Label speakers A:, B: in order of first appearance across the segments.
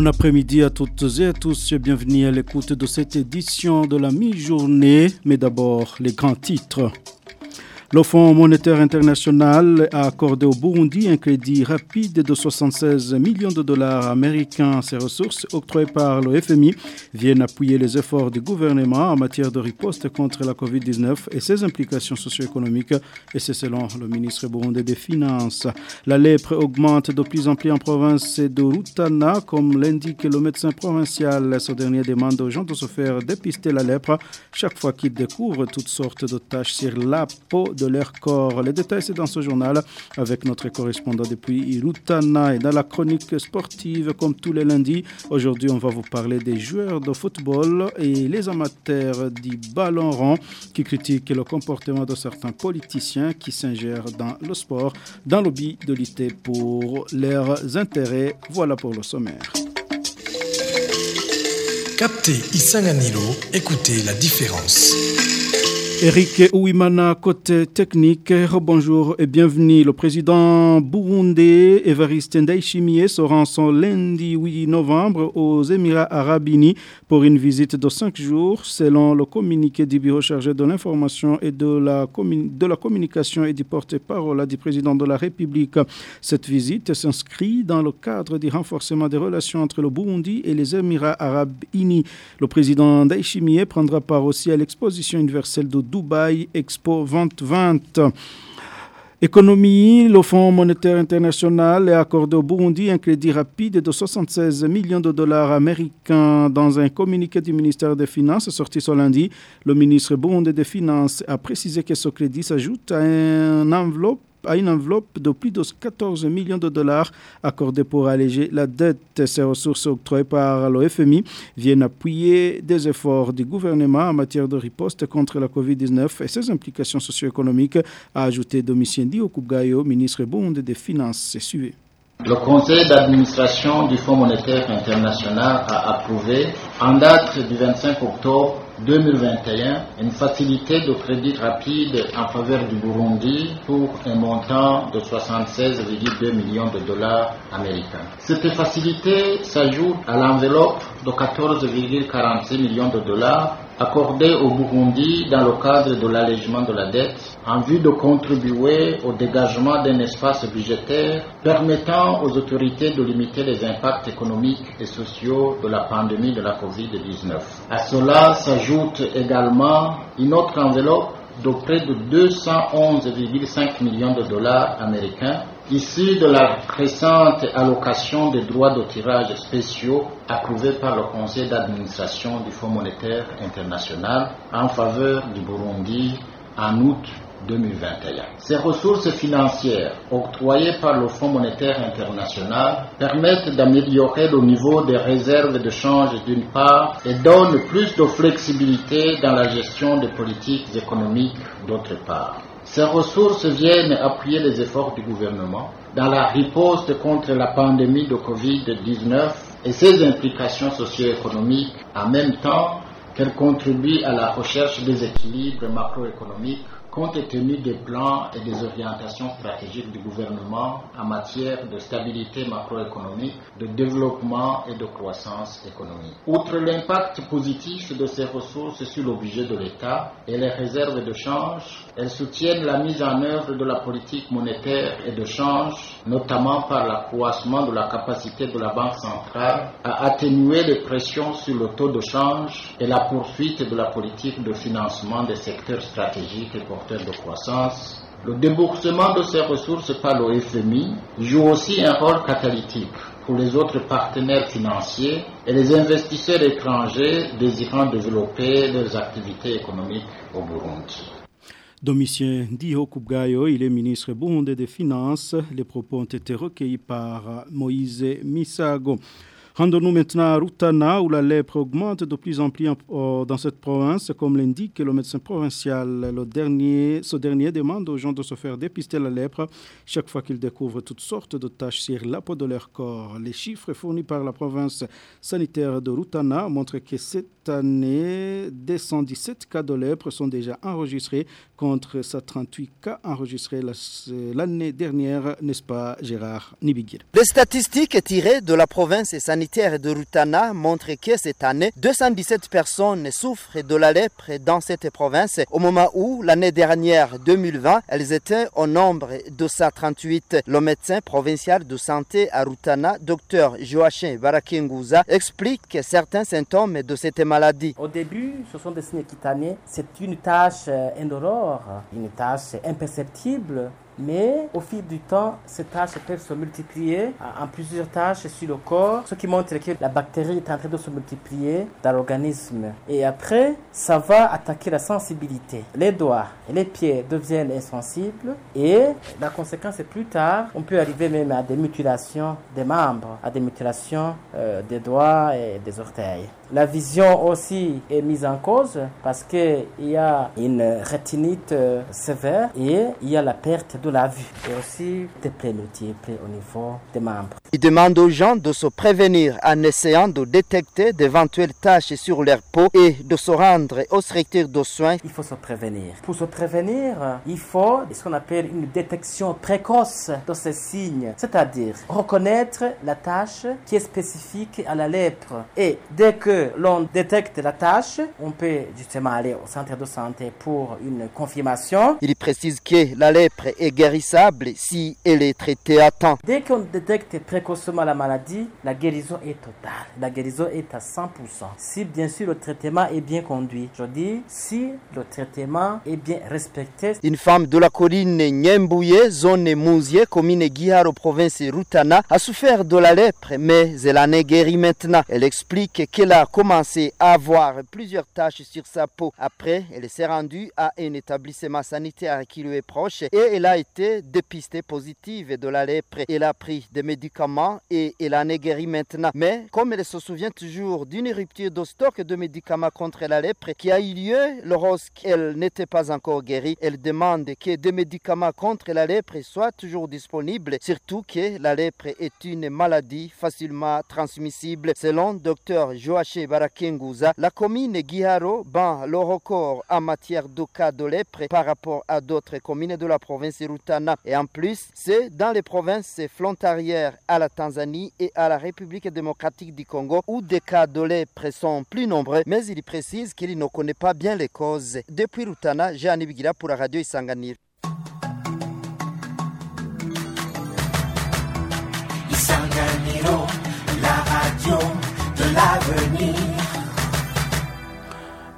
A: Bon après-midi à toutes et à tous et bienvenue à l'écoute de cette édition de la mi-journée. Mais d'abord, les grands titres. Le Fonds monétaire international a accordé au Burundi un crédit rapide de 76 millions de dollars américains. Ces ressources octroyées par le FMI viennent appuyer les efforts du gouvernement en matière de riposte contre la COVID-19 et ses implications socio-économiques. Et c'est selon le ministre burundais des Finances. La lèpre augmente de plus en plus en province de Rutana, comme l'indique le médecin provincial. Ce dernier demande aux gens de se faire dépister la lèpre chaque fois qu'ils découvrent toutes sortes de taches sur la peau de leur corps. Les détails, c'est dans ce journal avec notre correspondant depuis Irutana et dans la chronique sportive, comme tous les lundis. Aujourd'hui, on va vous parler des joueurs de football et les amateurs du ballon rond qui critiquent le comportement de certains politiciens qui s'ingèrent dans le sport dans le de lutter pour leurs intérêts. Voilà pour le sommaire.
B: Captez Isanganilo, écoutez la différence.
A: Eric Ouimana, côté technique, bonjour et bienvenue. Le président burundais Evariste Ndayishimiye se rend son lundi 8 novembre aux Émirats Arabes Unis pour une visite de cinq jours, selon le communiqué du bureau chargé de l'information et de la, de la communication et du porte-parole du président de la République. Cette visite s'inscrit dans le cadre du renforcement des relations entre le Burundi et les Émirats Arabes Unis. Le président Ndayishimiye prendra part aussi à l'exposition universelle de Dubaï Expo 2020. Économie, le Fonds monétaire international a accordé au Burundi un crédit rapide de 76 millions de dollars américains dans un communiqué du ministère des Finances sorti ce lundi. Le ministre burundais des Finances a précisé que ce crédit s'ajoute à une enveloppe à une enveloppe de plus de 14 millions de dollars accordés pour alléger la dette. Ces ressources octroyées par le FMI viennent appuyer des efforts du gouvernement en matière de riposte contre la COVID-19 et ses implications socio-économiques, a ajouté Domitien Okugayo, ministre burundais des Finances. Suivez.
C: Le conseil d'administration du Fonds monétaire international a approuvé, en date du 25 octobre 2021, une facilité de crédit rapide en faveur du Burundi pour un montant de 76,2 millions de dollars américains. Cette facilité s'ajoute à l'enveloppe de 14,46 millions de dollars accordée au Burundi dans le cadre de l'allègement de la dette en vue de contribuer au dégagement d'un espace budgétaire permettant aux autorités de limiter les impacts économiques et sociaux de la pandémie de la COVID-19. À cela s'ajoute également une autre enveloppe de près de 211,5 millions de dollars américains issus de la récente allocation des droits de tirage spéciaux approuvés par le conseil d'administration du Fonds monétaire international en faveur du Burundi en août 2021. Ces ressources financières octroyées par le Fonds monétaire international permettent d'améliorer le niveau des réserves de change d'une part et donnent plus de flexibilité dans la gestion des politiques économiques d'autre part. Ces ressources viennent appuyer les efforts du gouvernement dans la riposte contre la pandémie de Covid-19 et ses implications socio-économiques. En même temps qu'elles contribuent à la recherche des équilibres macroéconomiques compte tenu des plans et des orientations stratégiques du gouvernement en matière de stabilité macroéconomique, de développement et de croissance économique. Outre l'impact positif de ces ressources sur le budget de l'État et les réserves de change, elles soutiennent la mise en œuvre de la politique monétaire et de change, notamment par l'accroissement de la capacité de la Banque centrale à atténuer les pressions sur le taux de change et la poursuite de la politique de financement des secteurs stratégiques et de croissance. Le déboursement de ces ressources par le FMI joue aussi un rôle catalytique pour les autres partenaires financiers et les investisseurs étrangers désirant développer leurs activités économiques au Burundi.
A: Domitien Diho Kubgayo, il est ministre burundais des Finances. Les propos ont été recueillis par Moïse Misago. Rendons-nous maintenant à Rutana où la lèpre augmente de plus en plus dans cette province, comme l'indique le médecin provincial. Ce dernier demande aux gens de se faire dépister la lèpre chaque fois qu'ils découvrent toutes sortes de taches sur la peau de leur corps. Les chiffres fournis par la province sanitaire de Rutana montrent que cette année, 217 cas de lèpre sont déjà enregistrés contre 138 cas enregistrés l'année dernière, n'est-ce pas Gérard Nibigir
D: Les statistiques tirées de la province sanitaire de Rutana montrent que cette année, 217 personnes souffrent de la lèpre dans cette province, au moment où l'année dernière, 2020, elles étaient au nombre de 138. Le médecin provincial de santé à Rutana, Dr Joachim Barakenguza, explique certains symptômes de cette maladie.
E: Au début, ce sont des signes cutanés. C'est une tâche indolore, une tâche imperceptible mais au fil du temps, ces tâches peuvent se multiplier en plusieurs tâches sur le corps, ce qui montre que la bactérie est en train de se multiplier dans l'organisme. Et après, ça va attaquer la sensibilité. Les doigts et les pieds deviennent insensibles et la conséquence est plus tard, on peut arriver même à des mutilations des membres, à des mutilations euh, des doigts et des orteils. La vision aussi est mise en cause parce qu'il y a une rétinite euh, sévère et il y a la perte de la vue et aussi des plaies multiples au niveau des membres.
D: Il demande aux gens de se prévenir en essayant de détecter d'éventuelles taches sur leur peau et de se rendre aux structures de soins.
E: Il faut se prévenir. Pour se prévenir, il faut ce qu'on appelle une détection précoce de ces signes, c'est-à-dire reconnaître la tâche qui est spécifique à la lèpre. Et dès que l'on détecte la tâche, on peut justement aller au centre de santé pour une confirmation.
D: Il précise que la lèpre est guérissable si elle est traitée à temps.
E: Dès qu'on détecte précocement la maladie, la guérison est totale. La guérison est à 100%. Si bien sûr le traitement est bien conduit. Je dis si le traitement est bien respecté.
D: Une femme de la colline Nyembouye, zone Mouzier, commune Guiharo, province Rutana, a souffert de la lèpre, mais elle en est guérie maintenant. Elle explique qu'elle a commencé à avoir plusieurs taches sur sa peau. Après, elle s'est rendue à un établissement sanitaire qui lui est proche et elle a été dépistée positive de la lèpre. Elle a pris des médicaments et elle en est guérie maintenant. Mais comme elle se souvient toujours d'une rupture de stock de médicaments contre la lèpre qui a eu lieu lorsqu'elle n'était pas encore guérie, elle demande que des médicaments contre la lèpre soient toujours disponibles, surtout que la lèpre est une maladie facilement transmissible. Selon Dr Joachim La commune Guiharo bat le record en matière de cas de lèpre par rapport à d'autres communes de la province Rutana. Et en plus, c'est dans les provinces frontalières à la Tanzanie et à la République démocratique du Congo où des cas de lèpre sont plus nombreux, mais il précise qu'il ne connaît pas bien les causes. Depuis Rutana, Jean Bigila pour la radio Isanganir.
F: Isanganiro,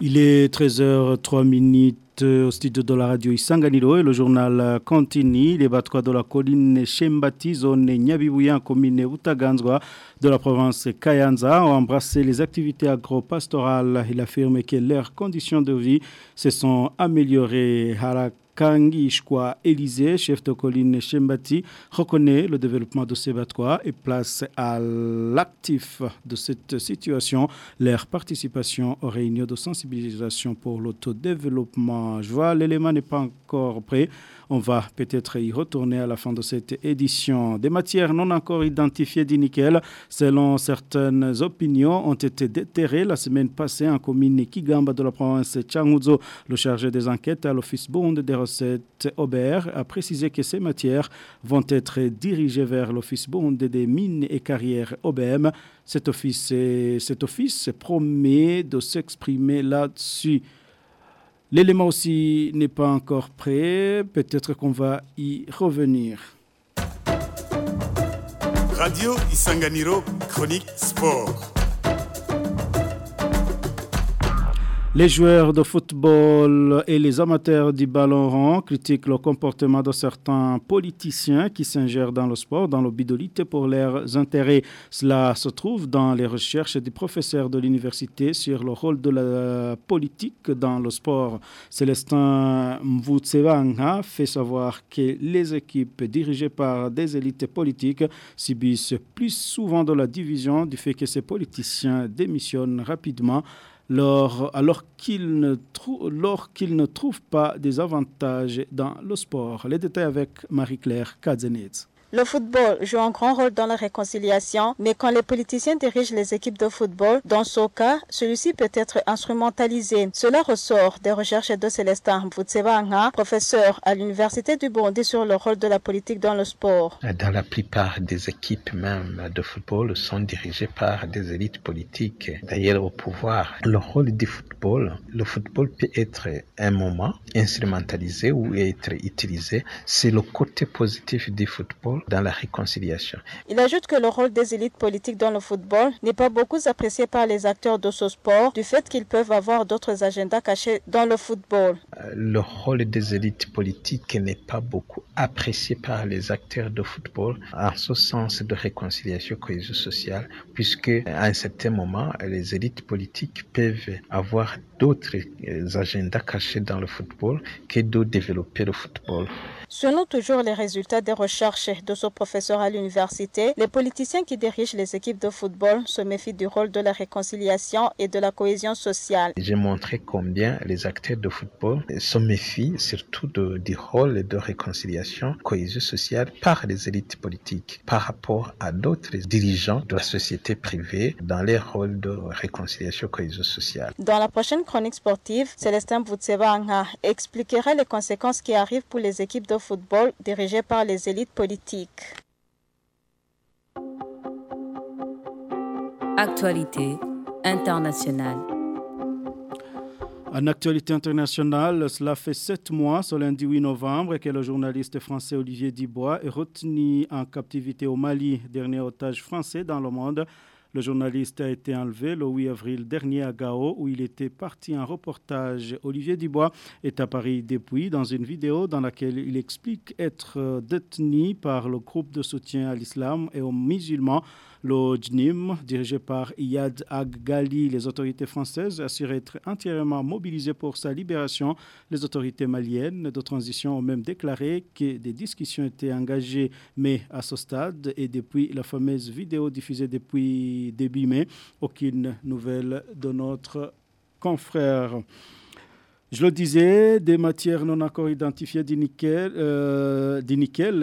A: Il est 13h03 minutes au studio de la radio Isanganiro et le journal continue. Les battoirs de la colline Shembati, zone Nyabibuya, commune Utaganzwa de la province Kayanza, ont embrassé les activités agro-pastorales. Il affirme que leurs conditions de vie se sont améliorées. Harak Kangi Ishkwa Élysée, chef de colline Shembati, reconnaît le développement de ces battoirs et place à l'actif de cette situation leur participation aux réunions de sensibilisation pour l'autodéveloppement. Je vois, l'élément n'est pas encore prêt. On va peut-être y retourner à la fin de cette édition. Des matières non encore identifiées du nickel, selon certaines opinions, ont été déterrées la semaine passée en commune Kigamba de la province Changuzo. Le chargé des enquêtes à l'Office Bond des recettes Aubert a précisé que ces matières vont être dirigées vers l'Office Bond des mines et carrières OBM. Cet office, cet office promet de s'exprimer là-dessus. L'élément aussi n'est pas encore prêt. Peut-être qu'on va y revenir.
G: Radio Isanganiro, chronique sport.
A: Les joueurs de football et les amateurs du ballon rond critiquent le comportement de certains politiciens qui s'ingèrent dans le sport dans le but de lutter pour leurs intérêts. Cela se trouve dans les recherches des professeurs de l'université sur le rôle de la politique dans le sport. Célestin Mvutsevanga fait savoir que les équipes dirigées par des élites politiques subissent plus souvent de la division du fait que ces politiciens démissionnent rapidement alors qu'ils ne, ne, trouvent pas des avantages dans le sport. Les détails avec Marie-Claire Kadzenitz.
G: Le football joue un grand rôle dans la réconciliation, mais quand les politiciens dirigent les équipes de football, dans ce cas, celui-ci peut être instrumentalisé. Cela ressort des recherches de Célestin Mvutsevanga, professeur à l'Université du Burundi sur le rôle de la politique dans le sport.
H: Dans la plupart des équipes même de football sont dirigées par des élites politiques, d'ailleurs au pouvoir. Le rôle du le football peut être un moment instrumentalisé ou être utilisé. C'est le côté positif du football dans la réconciliation.
G: Il ajoute que le rôle des élites politiques dans le football n'est pas beaucoup apprécié par les acteurs de ce sport du fait qu'ils peuvent avoir d'autres agendas cachés dans le football.
H: Euh, le rôle des élites politiques n'est pas beaucoup apprécié par les acteurs de football en ce sens de réconciliation cohésion sociale puisque à un certain moment les élites politiques peuvent avoir d'autres euh, agendas cachés dans le football que de développer le football.
G: Selon toujours les résultats des recherches de ce professeur à l'université, les politiciens qui dirigent les équipes de football se méfient du rôle de la réconciliation et de la cohésion sociale.
H: J'ai montré combien les acteurs de football se méfient surtout du rôle de réconciliation, cohésion sociale par les élites politiques par rapport à d'autres dirigeants de la société privée dans les rôles de réconciliation, cohésion sociale.
G: Dans la prochaine chronique sportive, Célestin Boutsevanga expliquera les conséquences qui arrivent pour les équipes de football dirigées par les élites politiques.
I: Actualité internationale.
A: En actualité internationale, cela fait sept mois, ce lundi 8 novembre, que le journaliste français Olivier Dubois est retenu en captivité au Mali, dernier otage français dans le monde. Le journaliste a été enlevé le 8 avril dernier à Gao où il était parti en reportage. Olivier Dubois est à Paris depuis dans une vidéo dans laquelle il explique être détenu par le groupe de soutien à l'islam et aux musulmans le dirigé par Iyad Ag-Ghali, les autorités françaises assurent être entièrement mobilisées pour sa libération. Les autorités maliennes de transition ont même déclaré que des discussions étaient engagées, mais à ce stade et depuis la fameuse vidéo diffusée depuis début mai, aucune nouvelle de notre confrère. Je le disais, des matières non encore identifiées du nickel, euh,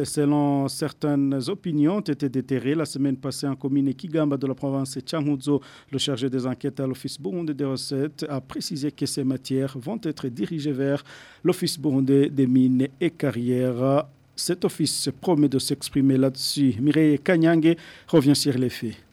A: selon certaines opinions, ont été déterrées la semaine passée en commune Kigamba de la province de Changuzo. Le chargé des enquêtes à l'Office burundais des recettes a précisé que ces matières vont être dirigées vers l'Office burundais des mines et carrières. Cet office promet de s'exprimer là-dessus. Mireille Kanyange revient sur les faits.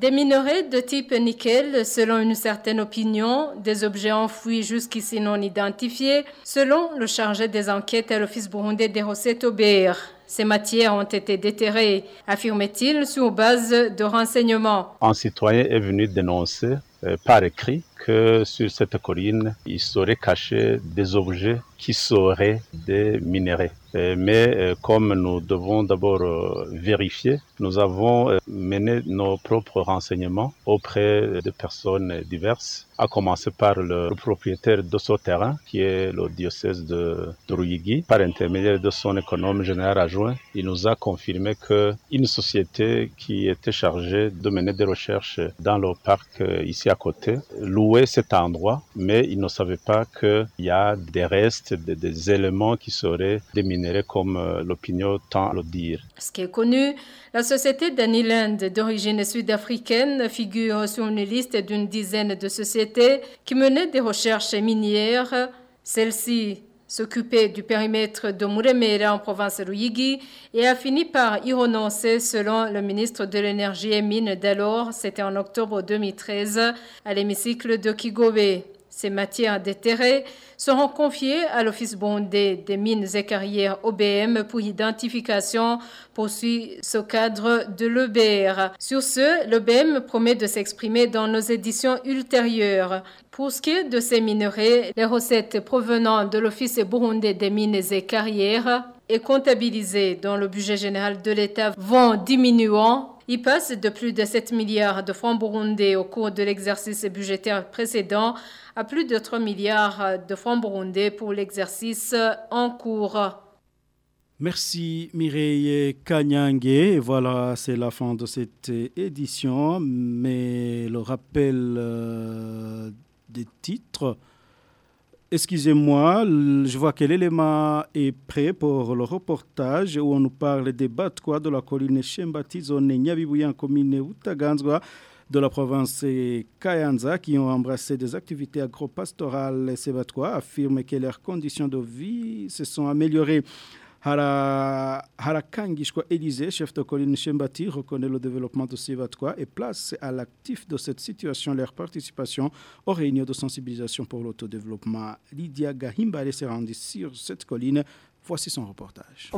J: Des minerais de type nickel, selon une certaine opinion, des objets enfouis jusqu'ici non identifiés, selon le chargé des enquêtes à l'Office burundais des recettes OBR. Ces matières ont été déterrées, affirme-t-il, sur base de renseignements.
K: Un citoyen est venu dénoncer euh, par écrit que sur cette colline, il serait caché des objets qui seraient des minéraux. Euh, mais euh, comme nous devons d'abord euh, vérifier, nous avons mené nos propres renseignements auprès de personnes diverses, à commencer par le, propriétaire de ce terrain, qui est le diocèse de, de par intermédiaire de son économe général adjoint. Il nous a confirmé qu'une société qui était chargée de mener des recherches dans le parc ici à côté louait cet endroit, mais il ne savait pas qu'il y a des restes, des, éléments qui seraient des minéraux comme euh, l'opinion tend à le dire.
J: Ce qui est connu, la société Daniland d'origine sud-africaine figure sur une liste d'une dizaine de sociétés qui menaient des recherches minières. Celle-ci s'occupait du périmètre de Muremera en province Ruyigi et a fini par y renoncer selon le ministre de l'Énergie et Mines d'alors, c'était en octobre 2013, à l'hémicycle de Kigobe. Ces matières déterrées seront confiées à l'Office bondé des mines et carrières OBM pour identification, poursuit ce cadre de l'EBR. Sur ce, l'OBM promet de s'exprimer dans nos éditions ultérieures. Pour ce qui est de ces minerais, les recettes provenant de l'Office burundais des mines et carrières et comptabilisées dans le budget général de l'État vont diminuant. Ils passent de plus de 7 milliards de francs burundais au cours de l'exercice budgétaire précédent plus de 3 milliards de francs burundais pour l'exercice en cours.
A: Merci Mireille Kanyange. Et voilà, c'est la fin de cette édition. Mais le rappel euh, des titres. Excusez-moi, je vois que l'élément est prêt pour le reportage où on nous parle des Batkois de la colline Chembati, zone Nyabibuya, commune Utaganzwa de la province Kayanza qui ont embrassé des activités agro-pastorales. Ces Batkois affirment que leurs conditions de vie se sont améliorées. Hara, Harakangishwa Élysée, chef de colline Chembati, reconnaît le développement de Sivatkois et place à l'actif de cette situation leur participation aux réunions de sensibilisation pour l'autodéveloppement. Lydia Gahimbale s'est rendue sur cette colline. Voici son reportage.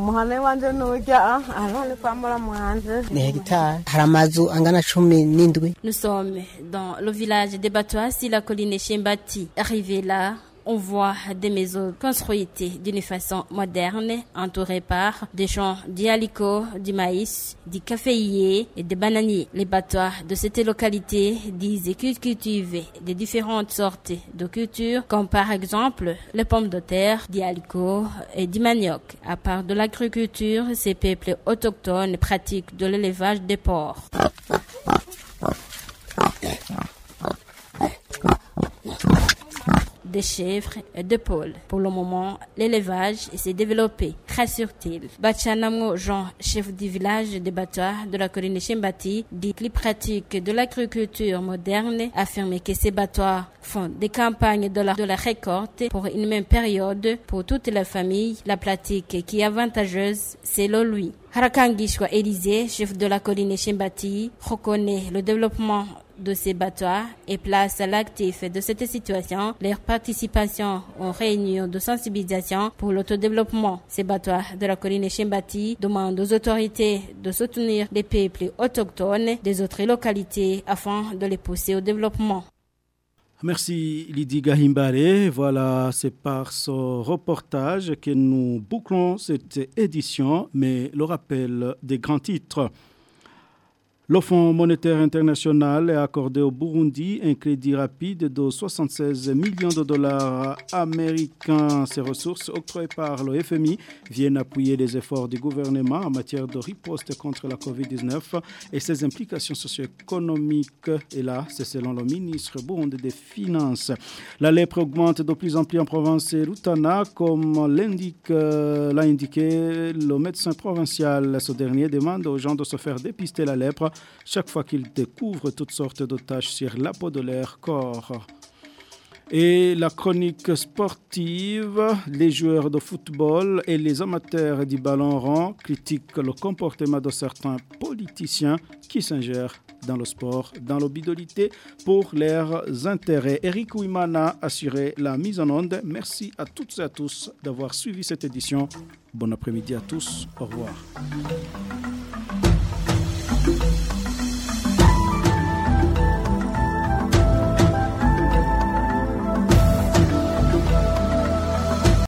L: Nous sommes dans le village des Batois, si la colline Chembati. Arrivé là, on voit des maisons construites d'une façon moderne, entourées par des champs d'halicots, du maïs, du caféier et des bananiers. Les batois de cette localité disent qu'ils cultivent des différentes sortes de cultures, comme par exemple les pommes de terre, haricot et du manioc. À part de l'agriculture, ces peuples autochtones pratiquent de l'élevage des porcs. De chèvres et de poules. Pour le moment, l'élevage s'est développé, rassure-t-il. Bachanamo Jean, chef du village de Batois de la colline Chembati, dit que les pratiques de l'agriculture moderne affirme que ces batois font des campagnes de la, récolte pour une même période pour toute la famille. La pratique qui est avantageuse, selon lui. Harakangishwa Élysée, chef de la colline Chembati, reconnaît le développement de ces batois et place à l'actif de cette situation leur participation aux réunions de sensibilisation pour l'autodéveloppement. Ces batois de la colline Chembati demandent aux autorités de soutenir les peuples autochtones des autres localités afin de les pousser au développement.
A: Merci Lydie Gahimbare. Voilà, c'est par ce reportage que nous bouclons cette édition, mais le rappel des grands titres. Le Fonds monétaire international a accordé au Burundi un crédit rapide de 76 millions de dollars américains. Ces ressources octroyées par le FMI viennent appuyer les efforts du gouvernement en matière de riposte contre la COVID-19 et ses implications socio-économiques. Et là, c'est selon le ministre burundais des Finances. La lèpre augmente de plus en plus en province Rutana, comme l'indique, l'a indiqué le médecin provincial. Ce dernier demande aux gens de se faire dépister la lèpre chaque fois qu'ils découvrent toutes sortes de taches sur la peau de leur corps. Et la chronique sportive, les joueurs de football et les amateurs du ballon rond critiquent le comportement de certains politiciens qui s'ingèrent dans le sport, dans l'obidolité pour leurs intérêts. Eric Ouimana a assuré la mise en onde. Merci à toutes et à tous d'avoir suivi cette édition. Bon après-midi à tous. Au revoir.